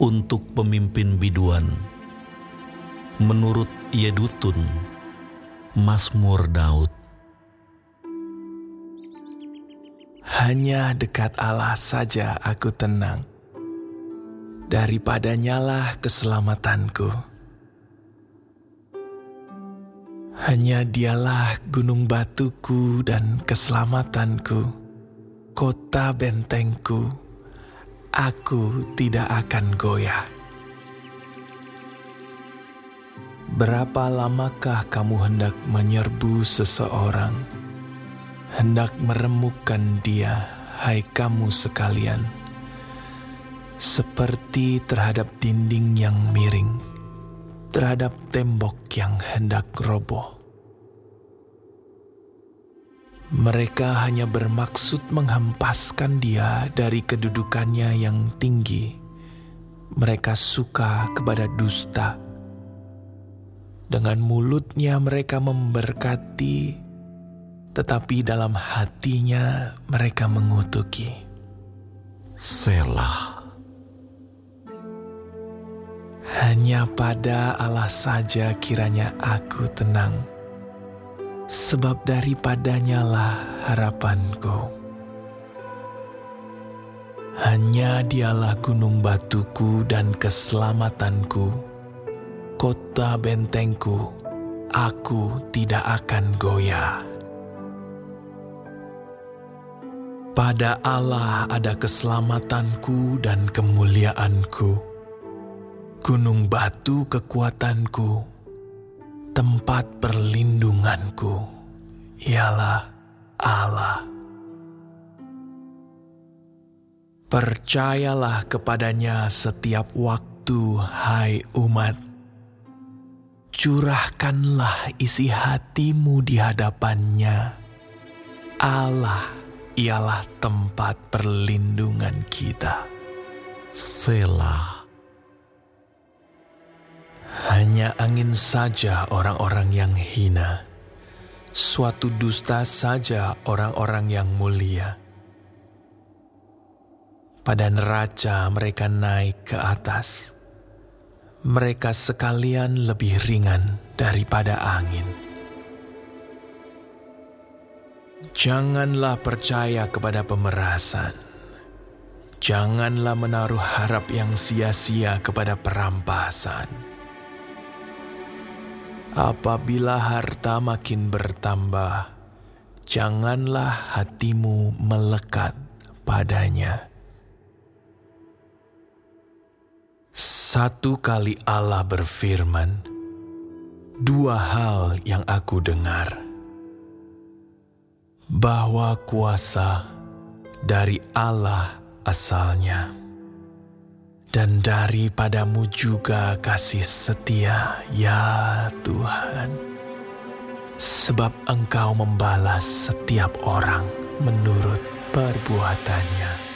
untuk pemimpin biduan. Menurut Yedutun, Mazmur Daud. Hanya dekat Allah saja aku tenang. Daripadanya lah keselamatanku. Hanya dialah gunung batuku dan keselamatanku, kota bentengku. Aku tidak akan goyah. Berapa lamakah kamu hendak menyerbu seseorang? Hendak meremukkan dia, hai kamu sekalian, seperti terhadap dinding yang miring terhadap tembok yang hendak roboh. Mereka hanya bermaksud menghempaskan dia dari kedudukannya yang tinggi. Mereka suka kepada dusta. Dengan mulutnya mereka memberkati, tetapi dalam hatinya mereka mengutuki. Selah. Hanya pada Allah saja kiranya aku tenang, sebab daripadanya lah harapanku. Hanya dialah gunung batuku dan keselamatanku, kota bentengku, aku tidak akan goyah. Pada Allah ada keselamatanku dan kemuliaanku gunung batu kekuatanku, tempat perlindunganku, ialah Allah. Percayalah kepadanya setiap waktu, hai umat. Curahkanlah isi hatimu di hadapannya. Allah ialah tempat perlindungan kita. Selah. Hanya angin saja orang-orang yang hina, suatu dusta saja orang-orang yang mulia. Pada neraca mereka naik ke atas, mereka sekalian lebih ringan daripada angin. Janganlah percaya kepada pemerasan. Janganlah menaruh harap yang sia-sia kepada perampasan Apabila harta makin bertambah, janganlah hatimu melekat padanya. Satu kali Allah berfirman, dua hal yang aku dengar, bahwa kuasa dari Allah asalnya dan daripadamu juga kasih setia, ya Tuhan. Sebab Engkau membalas setiap orang menurut perbuatannya.